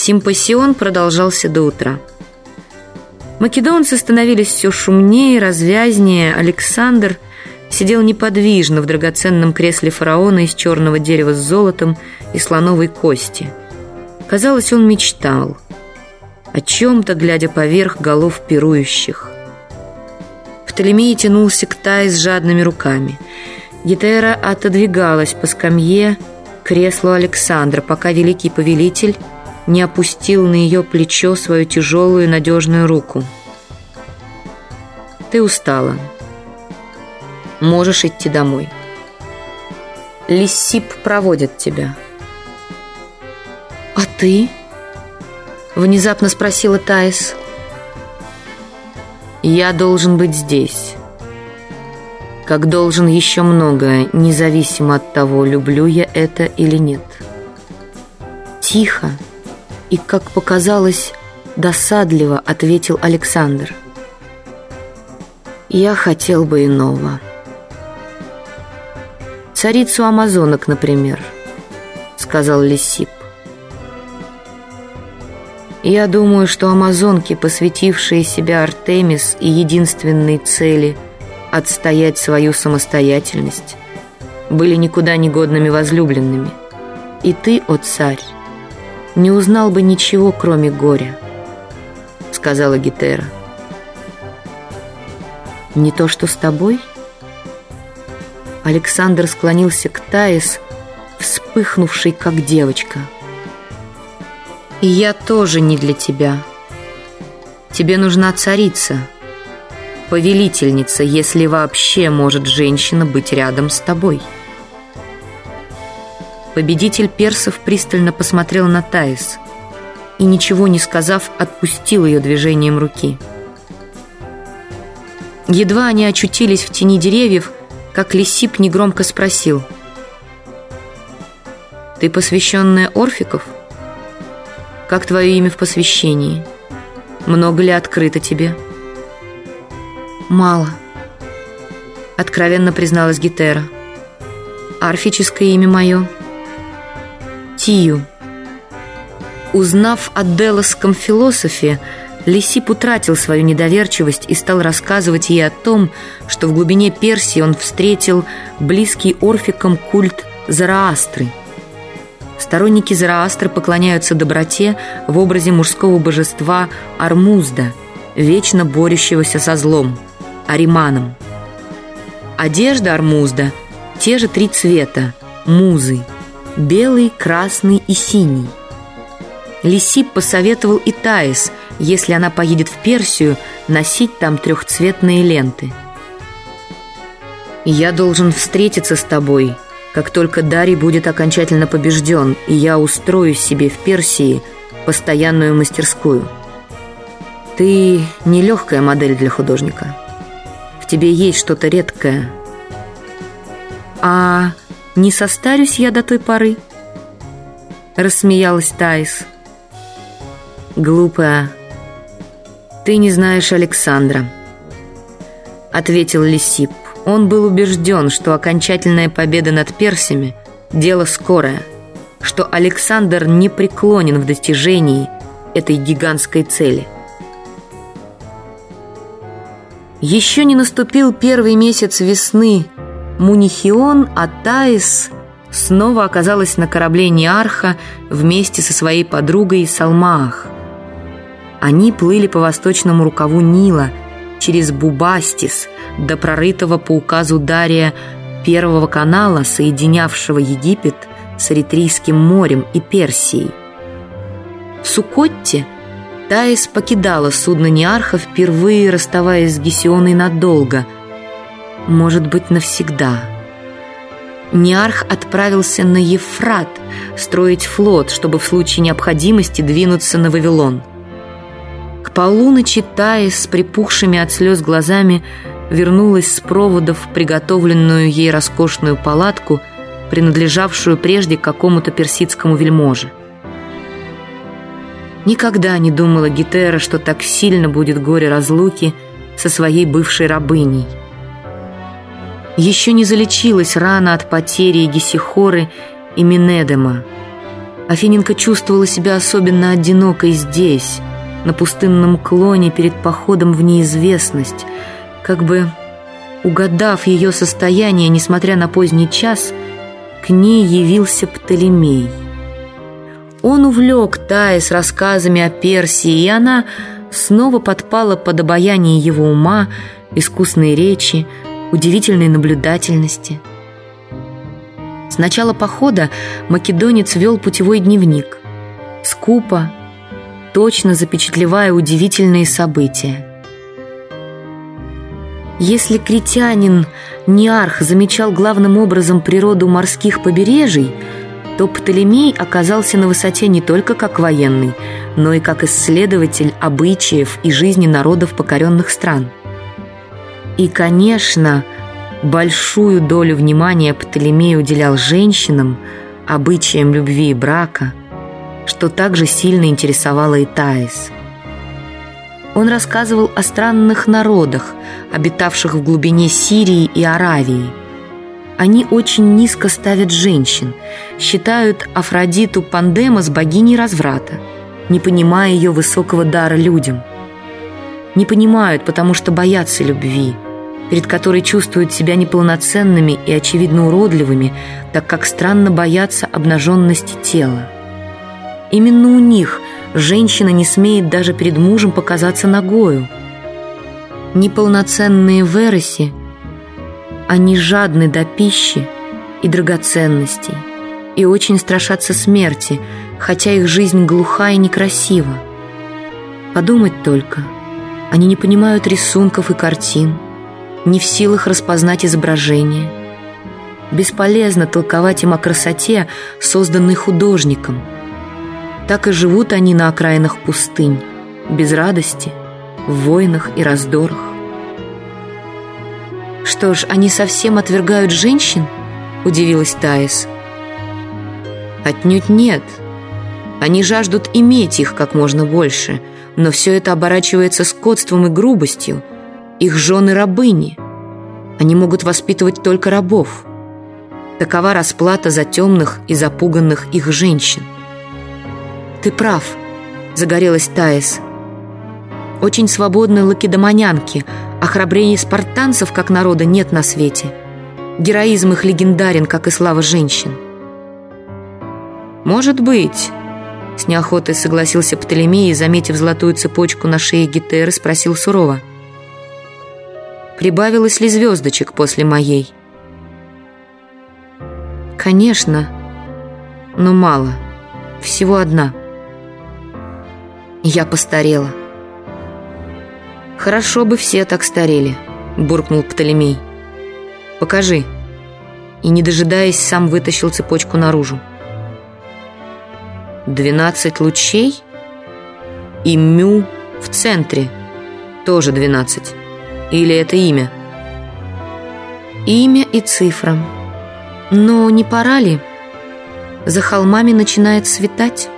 Симпосион продолжался до утра. Македонцы становились все шумнее, развязнее. Александр сидел неподвижно в драгоценном кресле фараона из черного дерева с золотом и слоновой кости. Казалось, он мечтал о чем-то, глядя поверх голов пирующих. Птолемей тянулся к Тае с жадными руками. Гетера отодвигалась по скамье к креслу Александра, пока великий повелитель не опустил на ее плечо свою тяжелую надежную руку. «Ты устала. Можешь идти домой. Лисип проводит тебя». «А ты?» — внезапно спросила Таис. «Я должен быть здесь» как должен еще многое, независимо от того, люблю я это или нет. Тихо, и, как показалось, досадливо ответил Александр. «Я хотел бы иного». «Царицу амазонок, например», — сказал Лисип. «Я думаю, что амазонки, посвятившие себя Артемис и единственной цели — отстоять свою самостоятельность, были никуда не годными возлюбленными. И ты, о царь, не узнал бы ничего, кроме горя», — сказала Гетера. «Не то, что с тобой?» Александр склонился к Таис, вспыхнувшей, как девочка. «И я тоже не для тебя. Тебе нужна царица, повелительница, если вообще может женщина быть рядом с тобой». Победитель персов пристально посмотрел на Таис и, ничего не сказав, отпустил ее движением руки. Едва они очутились в тени деревьев, как Лисип негромко спросил. «Ты посвященная Орфиков? Как твое имя в посвящении? Много ли открыто тебе?» «Мало», — откровенно призналась Гетера. «Арфическое имя мое — Тию. Узнав о делосском философе, Лисип утратил свою недоверчивость и стал рассказывать ей о том, что в глубине Персии он встретил близкий орфикам культ Зараастры. Сторонники Зараастры поклоняются доброте в образе мужского божества Армузда, вечно борющегося со злом, Ариманом. Одежда Армузда – те же три цвета – музы – белый, красный и синий. Лисип посоветовал и Таис, если она поедет в Персию, носить там трехцветные ленты. «Я должен встретиться с тобой, как только Дарий будет окончательно побежден, и я устрою себе в Персии постоянную мастерскую. Ты нелегкая модель для художника. В тебе есть что-то редкое. А не состарюсь я до той поры?» Рассмеялась Таис. «Глупая, ты не знаешь Александра», ответил Лисип. Он был убежден, что окончательная победа над персями – дело скорое, что Александр не преклонен в достижении этой гигантской цели. Еще не наступил первый месяц весны – Мунихион Атаис снова оказалась на корабле Ниарха вместе со своей подругой Салмаах. Они плыли по восточному рукаву Нила через Бубастис до прорытого по указу Дария первого канала, соединявшего Египет с Эритрийским морем и Персией. В Сукотте Таис покидала судно Ниарха, впервые расставаясь с Гесионой надолго – может быть, навсегда. Ниарх отправился на Ефрат строить флот, чтобы в случае необходимости двинуться на Вавилон. К полуночи Таис с припухшими от слез глазами вернулась с проводов в приготовленную ей роскошную палатку, принадлежавшую прежде какому-то персидскому вельможе. Никогда не думала Гетера, что так сильно будет горе разлуки со своей бывшей рабыней. Еще не залечилась рана от потери Гесихоры и Минедема. Афиненко чувствовала себя особенно одинокой здесь, на пустынном клоне перед походом в неизвестность, как бы угадав ее состояние, несмотря на поздний час, к ней явился Птолемей. Он увлек Таис рассказами о Персии, и она снова подпала под обаяние его ума, искусной речи, удивительной наблюдательности – с начала похода македонец вел путевой дневник. Скупо, точно запечатлевая удивительные события. Если критянин Ниарх замечал главным образом природу морских побережий, то Птолемей оказался на высоте не только как военный, но и как исследователь обычаев и жизни народов покоренных стран. И, конечно, Большую долю внимания Птолемей уделял женщинам, обычаям любви и брака, что также сильно интересовало и Таис. Он рассказывал о странных народах, обитавших в глубине Сирии и Аравии. Они очень низко ставят женщин, считают Афродиту Пандемос богиней разврата, не понимая ее высокого дара людям. Не понимают, потому что боятся любви – перед которой чувствуют себя неполноценными и очевидно уродливыми, так как странно боятся обнаженности тела. Именно у них женщина не смеет даже перед мужем показаться ногою. Неполноценные в Эросе, они жадны до пищи и драгоценностей и очень страшатся смерти, хотя их жизнь глуха и некрасива. Подумать только, они не понимают рисунков и картин, не в силах распознать изображение. Бесполезно толковать им о красоте, созданной художником. Так и живут они на окраинах пустынь, без радости, в войнах и раздорах. «Что ж, они совсем отвергают женщин?» – удивилась Таис. «Отнюдь нет. Они жаждут иметь их как можно больше, но все это оборачивается скотством и грубостью – их жены рабыни. Они могут воспитывать только рабов. Такова расплата за темных и запуганных их женщин. «Ты прав», — загорелась Таис. «Очень свободны лакедомонянки, а храбрее спартанцев, как народа, нет на свете. Героизм их легендарен, как и слава женщин». «Может быть», — с неохотой согласился Птолемей и, заметив золотую цепочку на шее Гетеры, спросил сурово. Прибавилось ли звездочек после моей? Конечно, но мало. Всего одна. Я постарела. Хорошо бы все так старели, буркнул Птолемей. Покажи. И, не дожидаясь, сам вытащил цепочку наружу. «Двенадцать лучей?» И Мю в центре. Тоже двенадцать. Или это имя? Имя и цифра. Но не пора ли? За холмами начинает светать.